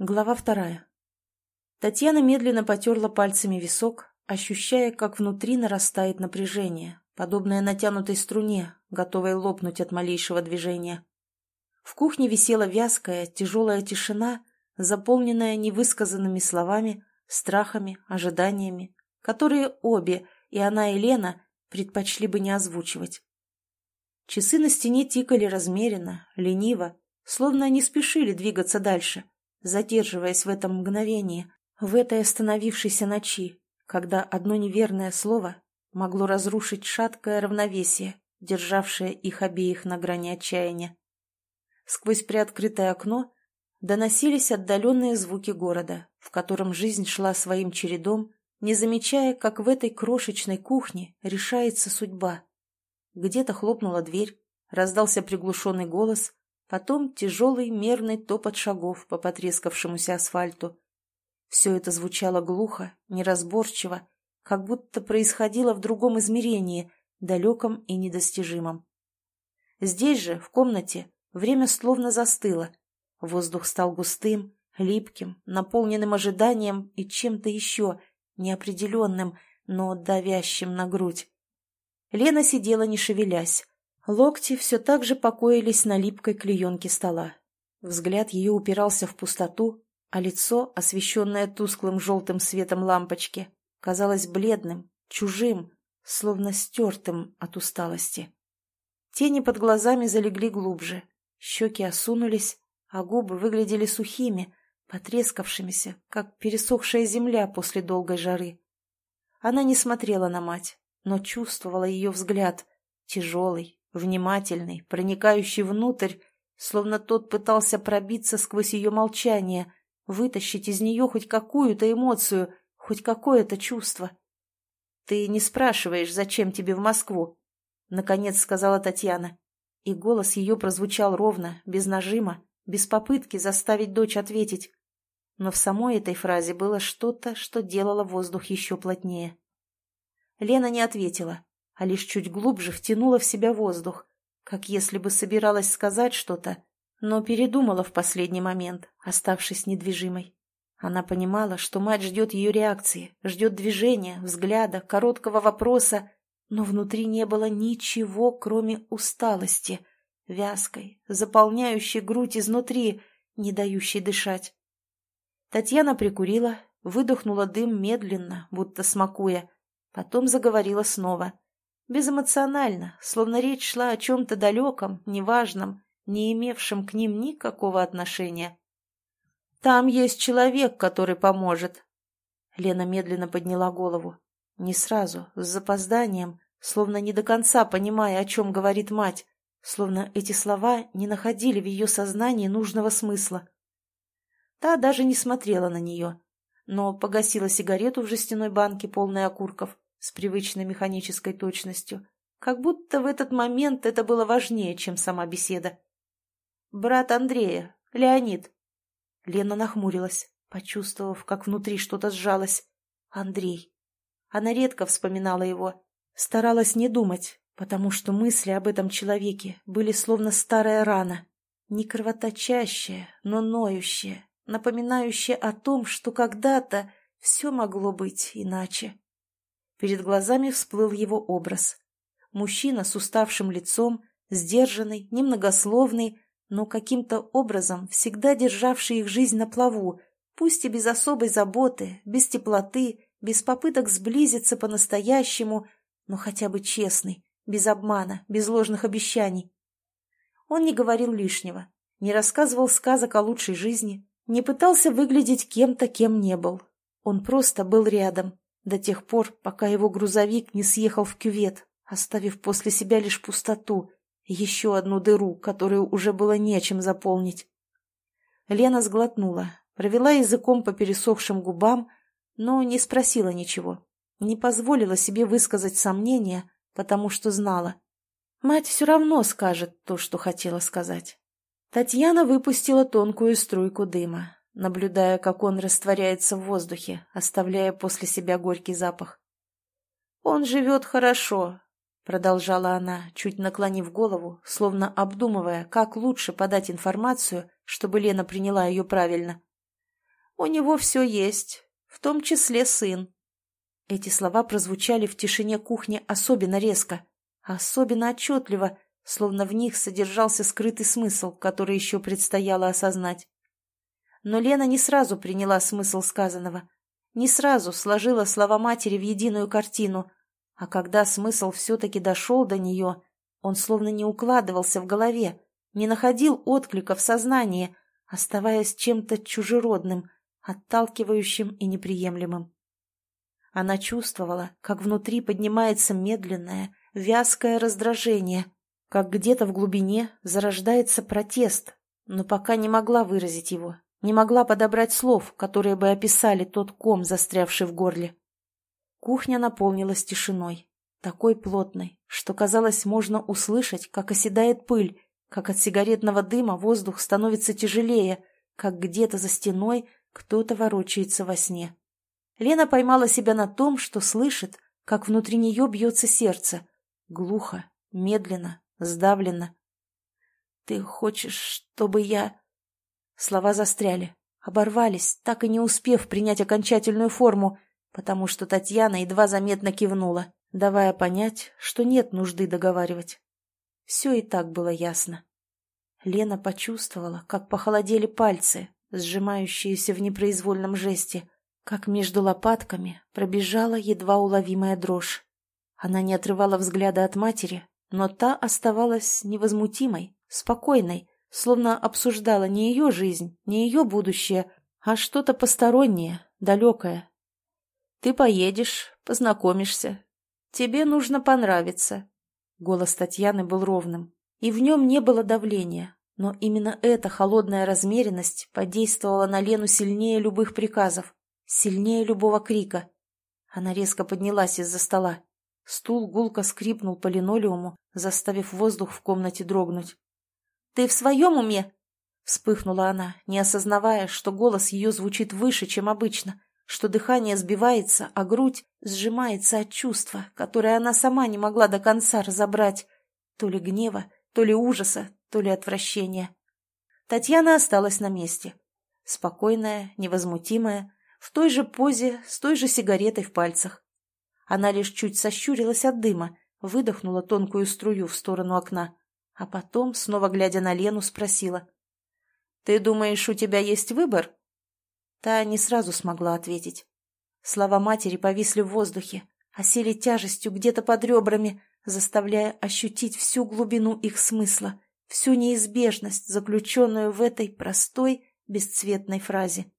Глава вторая. Татьяна медленно потерла пальцами висок, ощущая, как внутри нарастает напряжение, подобное натянутой струне, готовой лопнуть от малейшего движения. В кухне висела вязкая, тяжелая тишина, заполненная невысказанными словами, страхами, ожиданиями, которые обе, и она, и Лена, предпочли бы не озвучивать. Часы на стене тикали размеренно, лениво, словно не спешили двигаться дальше — задерживаясь в этом мгновении, в этой остановившейся ночи, когда одно неверное слово могло разрушить шаткое равновесие, державшее их обеих на грани отчаяния. Сквозь приоткрытое окно доносились отдаленные звуки города, в котором жизнь шла своим чередом, не замечая, как в этой крошечной кухне решается судьба. Где-то хлопнула дверь, раздался приглушенный голос, Потом тяжелый мерный топот шагов по потрескавшемуся асфальту. Все это звучало глухо, неразборчиво, как будто происходило в другом измерении, далеком и недостижимом. Здесь же, в комнате, время словно застыло. Воздух стал густым, липким, наполненным ожиданием и чем-то еще, неопределенным, но давящим на грудь. Лена сидела, не шевелясь, Локти все так же покоились на липкой клеенке стола. Взгляд ее упирался в пустоту, а лицо, освещенное тусклым желтым светом лампочки, казалось бледным, чужим, словно стертым от усталости. Тени под глазами залегли глубже, щеки осунулись, а губы выглядели сухими, потрескавшимися, как пересохшая земля после долгой жары. Она не смотрела на мать, но чувствовала ее взгляд, тяжелый, внимательный, проникающий внутрь, словно тот пытался пробиться сквозь ее молчание, вытащить из нее хоть какую-то эмоцию, хоть какое-то чувство. «Ты не спрашиваешь, зачем тебе в Москву?» — наконец сказала Татьяна. И голос ее прозвучал ровно, без нажима, без попытки заставить дочь ответить. Но в самой этой фразе было что-то, что делало воздух еще плотнее. Лена не ответила, а лишь чуть глубже втянула в себя воздух, как если бы собиралась сказать что-то, но передумала в последний момент, оставшись недвижимой. Она понимала, что мать ждет ее реакции, ждет движения, взгляда, короткого вопроса, но внутри не было ничего, кроме усталости, вязкой, заполняющей грудь изнутри, не дающей дышать. Татьяна прикурила, выдохнула дым медленно, будто смакуя, потом заговорила снова — Безэмоционально, словно речь шла о чем-то далеком, неважном, не имевшем к ним никакого отношения. «Там есть человек, который поможет». Лена медленно подняла голову. Не сразу, с запозданием, словно не до конца понимая, о чем говорит мать, словно эти слова не находили в ее сознании нужного смысла. Та даже не смотрела на нее, но погасила сигарету в жестяной банке, полной окурков, с привычной механической точностью, как будто в этот момент это было важнее, чем сама беседа. «Брат Андрея, Леонид». Лена нахмурилась, почувствовав, как внутри что-то сжалось. «Андрей». Она редко вспоминала его, старалась не думать, потому что мысли об этом человеке были словно старая рана, не кровоточащая, но ноющая, напоминающая о том, что когда-то все могло быть иначе. Перед глазами всплыл его образ. Мужчина с уставшим лицом, сдержанный, немногословный, но каким-то образом всегда державший их жизнь на плаву, пусть и без особой заботы, без теплоты, без попыток сблизиться по-настоящему, но хотя бы честный, без обмана, без ложных обещаний. Он не говорил лишнего, не рассказывал сказок о лучшей жизни, не пытался выглядеть кем-то, кем не был. Он просто был рядом, до тех пор, пока его грузовик не съехал в кювет, оставив после себя лишь пустоту, еще одну дыру, которую уже было нечем заполнить. Лена сглотнула, провела языком по пересохшим губам, но не спросила ничего, не позволила себе высказать сомнения, потому что знала. Мать все равно скажет то, что хотела сказать. Татьяна выпустила тонкую струйку дыма наблюдая, как он растворяется в воздухе, оставляя после себя горький запах. «Он живет хорошо», — продолжала она, чуть наклонив голову, словно обдумывая, как лучше подать информацию, чтобы Лена приняла ее правильно. У него все есть, в том числе сын. Эти слова прозвучали в тишине кухни особенно резко, особенно отчетливо, словно в них содержался скрытый смысл, который еще предстояло осознать. Но Лена не сразу приняла смысл сказанного, не сразу сложила слова матери в единую картину, а когда смысл все-таки дошел до нее, он словно не укладывался в голове, не находил отклика в сознании, оставаясь чем-то чужеродным, отталкивающим и неприемлемым. Она чувствовала, как внутри поднимается медленное, вязкое раздражение, как где-то в глубине зарождается протест, но пока не могла выразить его, не могла подобрать слов, которые бы описали тот ком, застрявший в горле. Кухня наполнилась тишиной, такой плотной, что, казалось, можно услышать, как оседает пыль, как от сигаретного дыма воздух становится тяжелее, как где-то за стеной кто-то ворочается во сне. Лена поймала себя на том, что слышит, как внутри нее бьется сердце. Глухо, медленно, сдавленно. «Ты хочешь, чтобы я...» Слова застряли, оборвались, так и не успев принять окончательную форму, потому что Татьяна едва заметно кивнула, давая понять, что нет нужды договаривать. Все и так было ясно. Лена почувствовала, как похолодели пальцы, сжимающиеся в непроизвольном жесте, как между лопатками пробежала едва уловимая дрожь. Она не отрывала взгляда от матери, но та оставалась невозмутимой, спокойной, словно обсуждала не ее жизнь, не ее будущее, а что-то постороннее, далекое. «Ты поедешь, познакомишься. Тебе нужно понравиться». Голос Татьяны был ровным, и в нем не было давления, но именно эта холодная размеренность подействовала на Лену сильнее любых приказов. Сильнее любого крика. Она резко поднялась из-за стола. Стул гулко скрипнул по линолеуму, заставив воздух в комнате дрогнуть. «Ты в своем уме?» Вспыхнула она, не осознавая, что голос ее звучит выше, чем обычно, что дыхание сбивается, а грудь сжимается от чувства, которое она сама не могла до конца разобрать. То ли гнева, то ли ужаса, то ли отвращения. Татьяна осталась на месте. Спокойная, невозмутимая, в той же позе, с той же сигаретой в пальцах. Она лишь чуть сощурилась от дыма, выдохнула тонкую струю в сторону окна, а потом, снова глядя на Лену, спросила. «Ты думаешь, у тебя есть выбор?» Та не сразу смогла ответить. Слова матери повисли в воздухе, осели тяжестью где-то под ребрами, заставляя ощутить всю глубину их смысла, всю неизбежность, заключенную в этой простой, бесцветной фразе.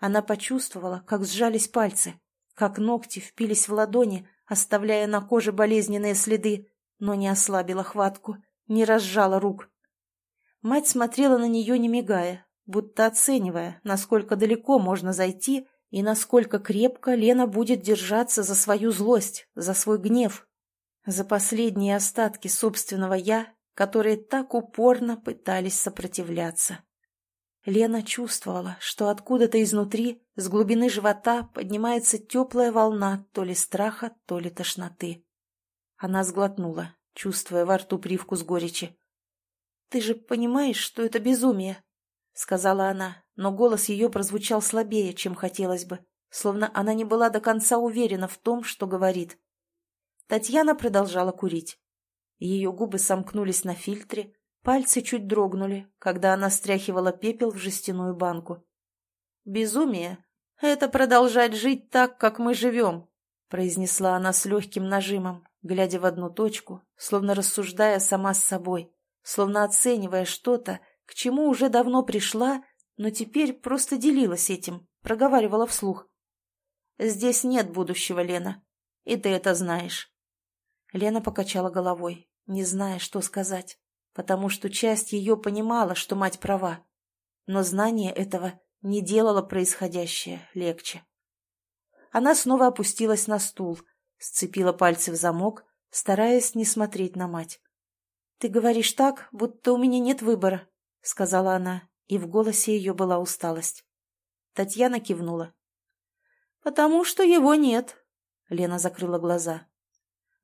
Она почувствовала, как сжались пальцы, как ногти впились в ладони, оставляя на коже болезненные следы, но не ослабила хватку, не разжала рук. Мать смотрела на нее, не мигая, будто оценивая, насколько далеко можно зайти и насколько крепко Лена будет держаться за свою злость, за свой гнев, за последние остатки собственного «я», которые так упорно пытались сопротивляться. Лена чувствовала, что откуда-то изнутри, с глубины живота, поднимается теплая волна то ли страха, то ли тошноты. Она сглотнула, чувствуя во рту привкус горечи. «Ты же понимаешь, что это безумие?» — сказала она, но голос ее прозвучал слабее, чем хотелось бы, словно она не была до конца уверена в том, что говорит. Татьяна продолжала курить. Ее губы сомкнулись на фильтре, Пальцы чуть дрогнули, когда она стряхивала пепел в жестяную банку. «Безумие — это продолжать жить так, как мы живем», — произнесла она с легким нажимом, глядя в одну точку, словно рассуждая сама с собой, словно оценивая что-то, к чему уже давно пришла, но теперь просто делилась этим, проговаривала вслух. «Здесь нет будущего, Лена, и ты это знаешь». Лена покачала головой, не зная, что сказать потому что часть ее понимала, что мать права, но знание этого не делало происходящее легче. Она снова опустилась на стул, сцепила пальцы в замок, стараясь не смотреть на мать. «Ты говоришь так, будто у меня нет выбора», — сказала она, и в голосе ее была усталость. Татьяна кивнула. «Потому что его нет», — Лена закрыла глаза.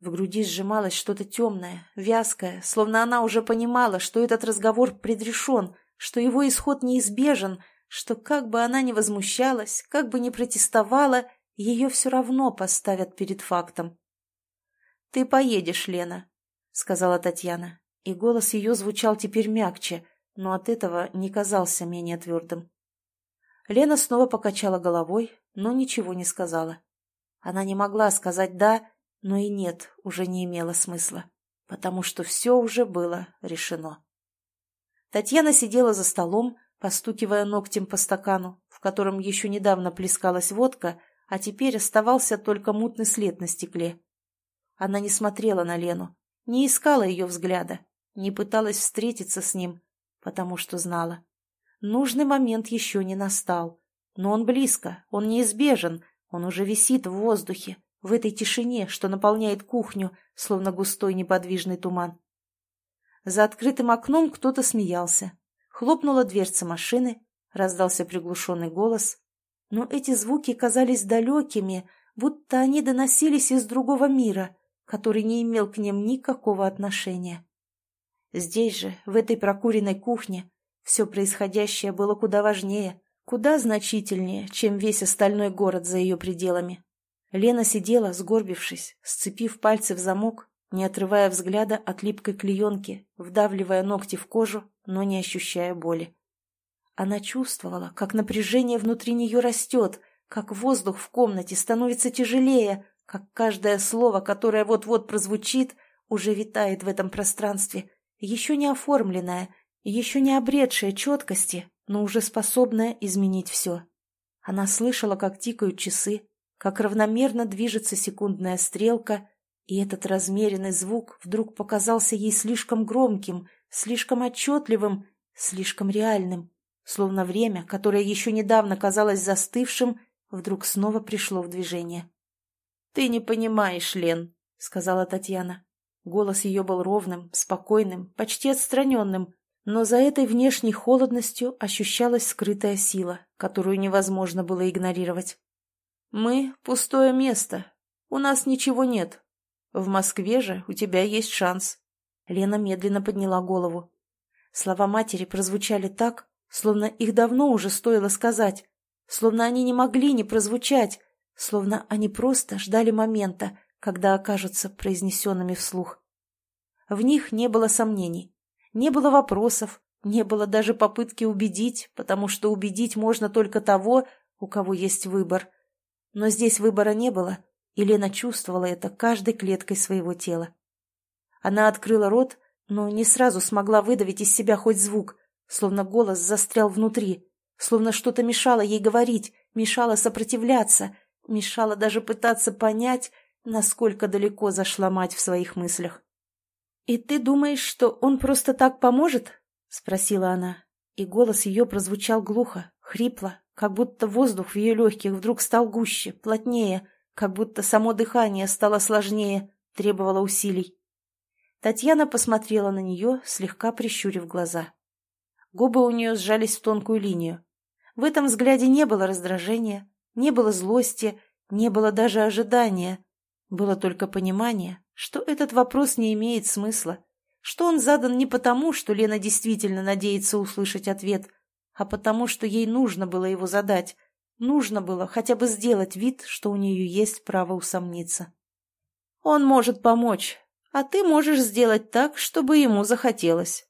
В груди сжималось что-то темное, вязкое, словно она уже понимала, что этот разговор предрешен, что его исход неизбежен, что как бы она ни возмущалась, как бы ни протестовала, ее все равно поставят перед фактом. «Ты поедешь, Лена», — сказала Татьяна, и голос ее звучал теперь мягче, но от этого не казался менее твердым. Лена снова покачала головой, но ничего не сказала. Она не могла сказать «да», но и «нет» уже не имело смысла, потому что все уже было решено. Татьяна сидела за столом, постукивая ногтем по стакану, в котором еще недавно плескалась водка, а теперь оставался только мутный след на стекле. Она не смотрела на Лену, не искала ее взгляда, не пыталась встретиться с ним, потому что знала. Нужный момент еще не настал, но он близко, он неизбежен, он уже висит в воздухе, в этой тишине, что наполняет кухню, словно густой неподвижный туман. За открытым окном кто-то смеялся. Хлопнула дверца машины, раздался приглушенный голос. Но эти звуки казались далекими, будто они доносились из другого мира, который не имел к ним никакого отношения. Здесь же, в этой прокуренной кухне, все происходящее было куда важнее, куда значительнее, чем весь остальной город за ее пределами. Лена сидела, сгорбившись, сцепив пальцы в замок не отрывая взгляда от липкой клеенки, вдавливая ногти в кожу, но не ощущая боли. Она чувствовала, как напряжение внутри нее растет, как воздух в комнате становится тяжелее, как каждое слово, которое вот-вот прозвучит, уже витает в этом пространстве, еще не оформленное, еще не обретшее четкости, но уже способное изменить все. Она слышала, как тикают часы, как равномерно движется секундная стрелка, и этот размеренный звук вдруг показался ей слишком громким, слишком отчетливым, слишком реальным, словно время, которое еще недавно казалось застывшим, вдруг снова пришло в движение. «Ты не понимаешь, Лен», — сказала Татьяна. Голос ее был ровным, спокойным, почти отстраненным, но за этой внешней холодностью ощущалась скрытая сила, которую невозможно было игнорировать. «Мы — пустое место. У нас ничего нет. В Москве же у тебя есть шанс. Лена медленно подняла голову. Слова матери прозвучали так, словно их давно уже стоило сказать, словно они не могли не прозвучать, словно они просто ждали момента, когда окажутся произнесенными вслух. В них не было сомнений, не было вопросов, не было даже попытки убедить, потому что убедить можно только того, у кого есть выбор. Но здесь выбора не было, и Лена чувствовала это каждой клеткой своего тела. Она открыла рот, но не сразу смогла выдавить из себя хоть звук, словно голос застрял внутри, словно что-то мешало ей говорить, мешало сопротивляться, мешало даже пытаться понять, насколько далеко зашла мать в своих мыслях. «И ты думаешь, что он просто так поможет?» — спросила она, и голос ее прозвучал глухо, хрипло, как будто воздух в ее легких вдруг стал гуще, плотнее, как будто само дыхание стало сложнее, требовало усилий. Татьяна посмотрела на нее, слегка прищурив глаза. Губы у нее сжались в тонкую линию. В этом взгляде не было раздражения, не было злости, не было даже ожидания. Было только понимание, что этот вопрос не имеет смысла, что он задан не потому, что Лена действительно надеется услышать ответ, а потому, что ей нужно было его задать, Нужно было хотя бы сделать вид, что у нее есть право усомниться. «Он может помочь, а ты можешь сделать так, чтобы ему захотелось».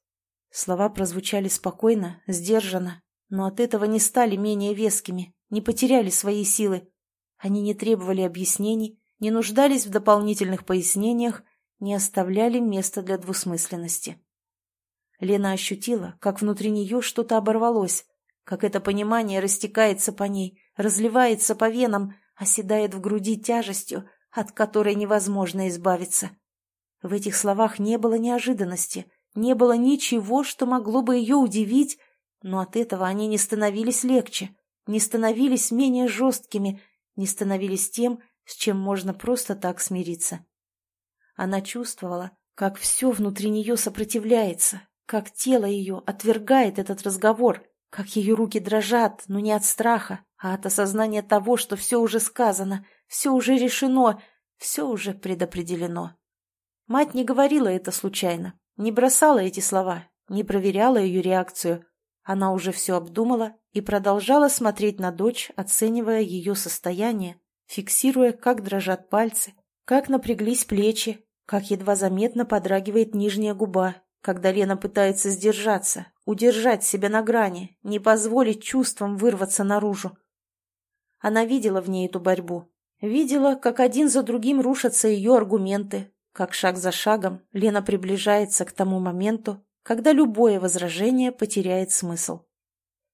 Слова прозвучали спокойно, сдержанно, но от этого не стали менее вескими, не потеряли своей силы. Они не требовали объяснений, не нуждались в дополнительных пояснениях, не оставляли места для двусмысленности. Лена ощутила, как внутри нее что-то оборвалось, как это понимание растекается по ней, разливается по венам, оседает в груди тяжестью, от которой невозможно избавиться. В этих словах не было неожиданности, не было ничего, что могло бы ее удивить, но от этого они не становились легче, не становились менее жесткими, не становились тем, с чем можно просто так смириться. Она чувствовала, как все внутри нее сопротивляется, как тело ее отвергает этот разговор, как ее руки дрожат, но не от страха, а от осознания того, что все уже сказано, все уже решено, все уже предопределено. Мать не говорила это случайно, не бросала эти слова, не проверяла ее реакцию. Она уже все обдумала и продолжала смотреть на дочь, оценивая ее состояние, фиксируя, как дрожат пальцы, как напряглись плечи, как едва заметно подрагивает нижняя губа, когда Лена пытается сдержаться, удержать себя на грани, не позволить чувствам вырваться наружу. Она видела в ней эту борьбу. Видела, как один за другим рушатся ее аргументы, как шаг за шагом Лена приближается к тому моменту, когда любое возражение потеряет смысл.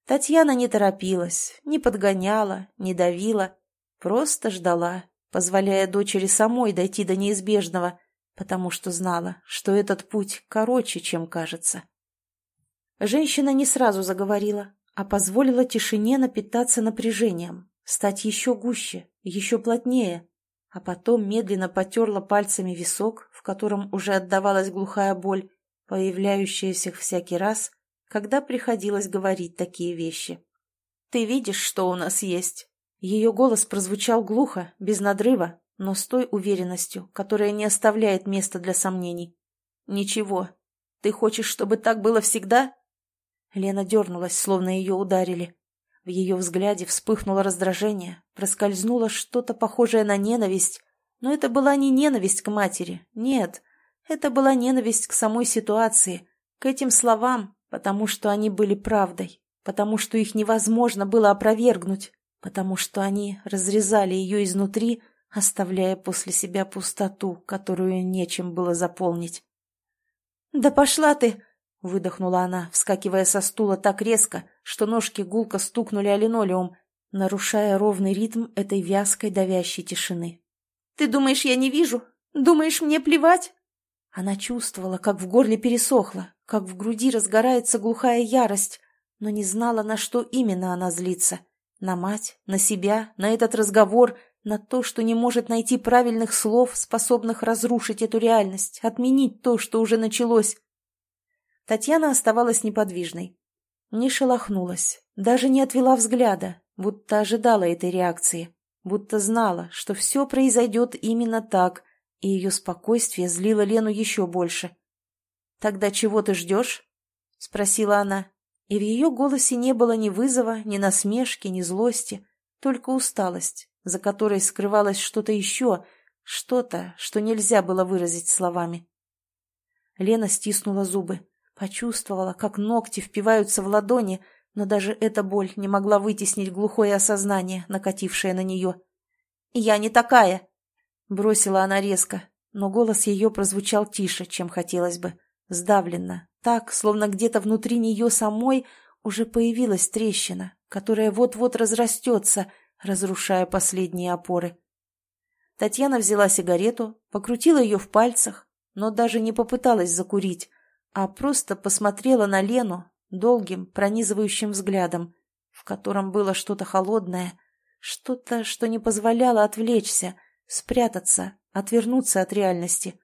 Татьяна не торопилась, не подгоняла, не давила, просто ждала, позволяя дочери самой дойти до неизбежного, потому что знала, что этот путь короче, чем кажется. Женщина не сразу заговорила, а позволила тишине напитаться напряжением, стать еще гуще, еще плотнее, а потом медленно потерла пальцами висок, в котором уже отдавалась глухая боль, появляющаяся всякий раз, когда приходилось говорить такие вещи. «Ты видишь, что у нас есть?» Ее голос прозвучал глухо, без надрыва, но с той уверенностью, которая не оставляет места для сомнений. «Ничего. Ты хочешь, чтобы так было всегда?» Лена дернулась, словно ее ударили. В ее взгляде вспыхнуло раздражение, проскользнуло что-то похожее на ненависть, но это была не ненависть к матери, нет, это была ненависть к самой ситуации, к этим словам, потому что они были правдой, потому что их невозможно было опровергнуть, потому что они разрезали ее изнутри, оставляя после себя пустоту, которую нечем было заполнить. «Да пошла ты!» — выдохнула она, вскакивая со стула так резко, что ножки гулко стукнули о линолеум, нарушая ровный ритм этой вязкой давящей тишины. «Ты думаешь, я не вижу? Думаешь, мне плевать?» Она чувствовала, как в горле пересохло, как в груди разгорается глухая ярость, но не знала, на что именно она злится. На мать, на себя, на этот разговор, на то, что не может найти правильных слов, способных разрушить эту реальность, отменить то, что уже началось. Татьяна оставалась неподвижной. Не шелохнулась, даже не отвела взгляда, будто ожидала этой реакции, будто знала, что все произойдет именно так, и ее спокойствие злило Лену еще больше. «Тогда чего ты ждешь?» — спросила она. И в ее голосе не было ни вызова, ни насмешки, ни злости, только усталость, за которой скрывалось что-то еще, что-то, что нельзя было выразить словами. Лена стиснула зубы, почувствовала, как ногти впиваются в ладони, но даже эта боль не могла вытеснить глухое осознание, накатившее на нее. «Я не такая!» Бросила она резко, но голос ее прозвучал тише, чем хотелось бы, сдавленно, так, словно где-то внутри нее самой уже появилась трещина, которая вот-вот разрастется, разрушая последние опоры. Татьяна взяла сигарету, покрутила ее в пальцах, но даже не попыталась закурить, а просто посмотрела на Лену долгим, пронизывающим взглядом, в котором было что-то холодное, что-то, что не позволяло отвлечься, спрятаться, отвернуться от реальности.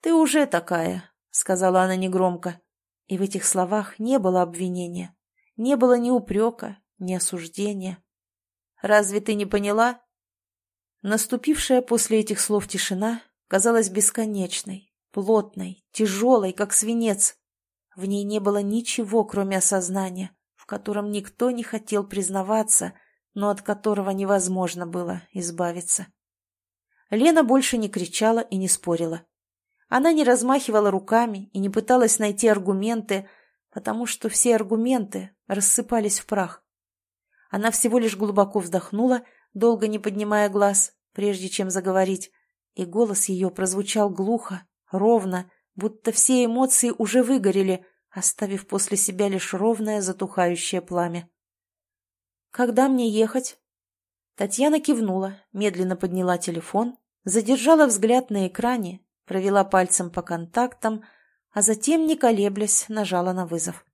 «Ты уже такая», — сказала она негромко. И в этих словах не было обвинения, не было ни упрека, ни осуждения. «Разве ты не поняла?» Наступившая после этих слов тишина казалась бесконечной, плотной, тяжелой, как свинец. В ней не было ничего, кроме осознания, в котором никто не хотел признаваться, но от которого невозможно было избавиться. Лена больше не кричала и не спорила. Она не размахивала руками и не пыталась найти аргументы, потому что все аргументы рассыпались в прах. Она всего лишь глубоко вздохнула, долго не поднимая глаз, прежде чем заговорить, и голос ее прозвучал глухо, ровно, будто все эмоции уже выгорели, оставив после себя лишь ровное затухающее пламя. «Когда мне ехать?» Татьяна кивнула, медленно подняла телефон, задержала взгляд на экране, провела пальцем по контактам, а затем, не колеблясь, нажала на вызов.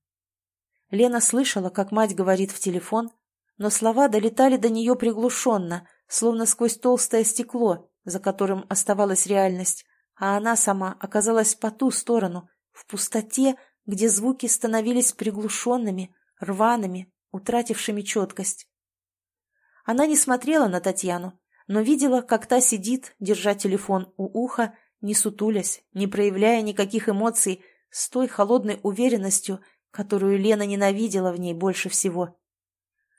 Лена слышала, как мать говорит в телефон, но слова долетали до нее приглушенно, словно сквозь толстое стекло, за которым оставалась реальность, а она сама оказалась по ту сторону, в пустоте, где звуки становились приглушенными, рваными, утратившими четкость. Она не смотрела на Татьяну, но видела, как та сидит, держа телефон у уха, не сутулясь, не проявляя никаких эмоций, с той холодной уверенностью, которую Лена ненавидела в ней больше всего.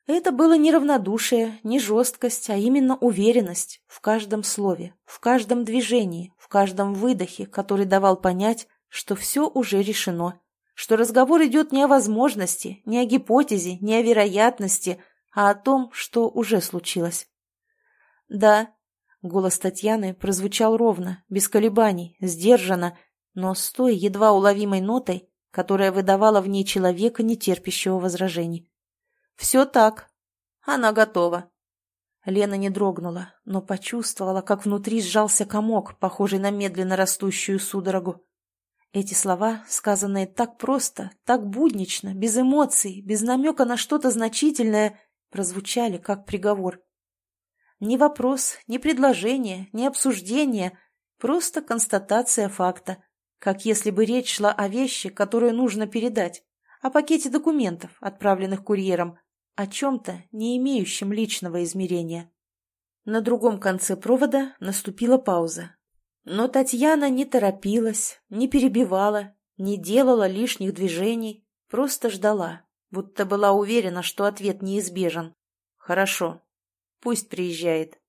Это было не равнодушие, не жесткость, а именно уверенность в каждом слове, в каждом движении, в каждом выдохе, который давал понять, что все уже решено, что разговор идет не о возможности, не о гипотезе, не о вероятности, а о том, что уже случилось. «Да», — голос Татьяны прозвучал ровно, без колебаний, сдержанно, но с той едва уловимой нотой, которая выдавала в ней человека, не терпящего возражений. «Все так. Она готова». Лена не дрогнула, но почувствовала, как внутри сжался комок, похожий на медленно растущую судорогу. Эти слова, сказанные так просто, так буднично, без эмоций, без намека на что-то значительное, прозвучали как приговор. Ни вопрос, ни предложение, ни обсуждение, просто констатация факта, как если бы речь шла о вещи, которую нужно передать, о пакете документов, отправленных курьером, о чем-то, не имеющем личного измерения. На другом конце провода наступила пауза. Но Татьяна не торопилась, не перебивала, не делала лишних движений, просто ждала, будто была уверена, что ответ неизбежен. «Хорошо. Пусть приезжает».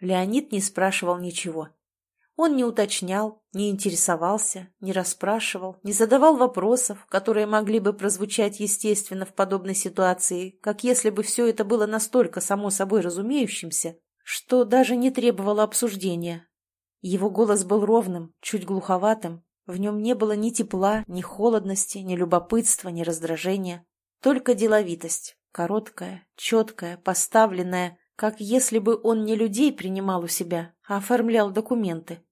Леонид не спрашивал ничего. Он не уточнял, не интересовался, не расспрашивал, не задавал вопросов, которые могли бы прозвучать естественно в подобной ситуации, как если бы все это было настолько само собой разумеющимся, что даже не требовало обсуждения. Его голос был ровным, чуть глуховатым, в нем не было ни тепла, ни холодности, ни любопытства, ни раздражения, только деловитость, короткая, четкая, поставленная, как если бы он не людей принимал у себя, а оформлял документы.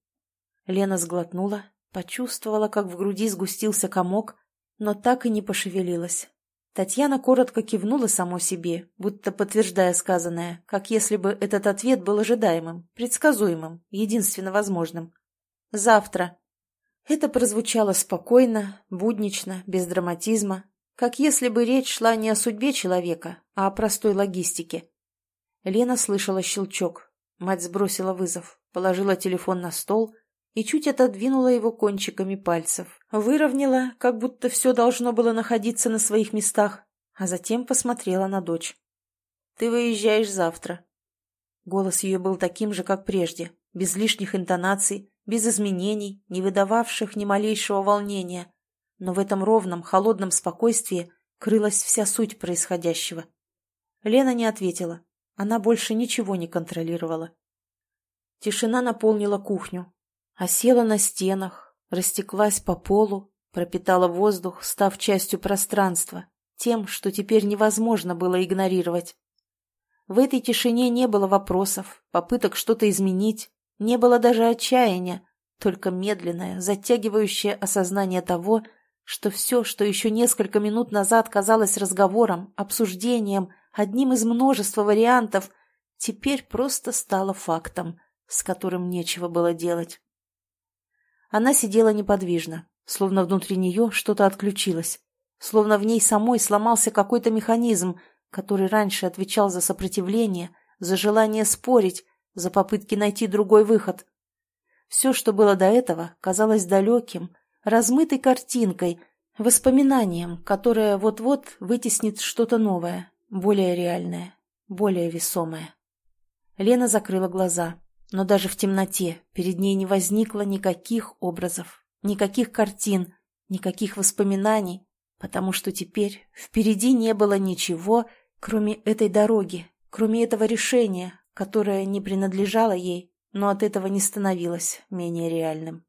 Лена сглотнула, почувствовала, как в груди сгустился комок, но так и не пошевелилась. Татьяна коротко кивнула само себе, будто подтверждая сказанное, как если бы этот ответ был ожидаемым, предсказуемым, единственно возможным. «Завтра». Это прозвучало спокойно, буднично, без драматизма, как если бы речь шла не о судьбе человека, а о простой логистике. Лена слышала щелчок. Мать сбросила вызов, положила телефон на стол — и чуть отодвинула его кончиками пальцев. Выровняла, как будто все должно было находиться на своих местах, а затем посмотрела на дочь. «Ты выезжаешь завтра». Голос ее был таким же, как прежде, без лишних интонаций, без изменений, не выдававших ни малейшего волнения. Но в этом ровном, холодном спокойствии крылась вся суть происходящего. Лена не ответила. Она больше ничего не контролировала. Тишина наполнила кухню, осела на стенах, растеклась по полу, пропитала воздух, став частью пространства, тем, что теперь невозможно было игнорировать. В этой тишине не было вопросов, попыток что-то изменить, не было даже отчаяния, только медленное, затягивающее осознание того, что все, что еще несколько минут назад казалось разговором, обсуждением, одним из множества вариантов, теперь просто стало фактом, с которым нечего было делать. Она сидела неподвижно, словно внутри нее что-то отключилось, словно в ней самой сломался какой-то механизм, который раньше отвечал за сопротивление, за желание спорить, за попытки найти другой выход. Все, что было до этого, казалось далеким, размытой картинкой, воспоминанием, которое вот-вот вытеснит что-то новое, более реальное, более весомое. Лена закрыла глаза. Но даже в темноте перед ней не возникло никаких образов, никаких картин, никаких воспоминаний, потому что теперь впереди не было ничего, кроме этой дороги, кроме этого решения, которое не принадлежало ей, но от этого не становилось менее реальным.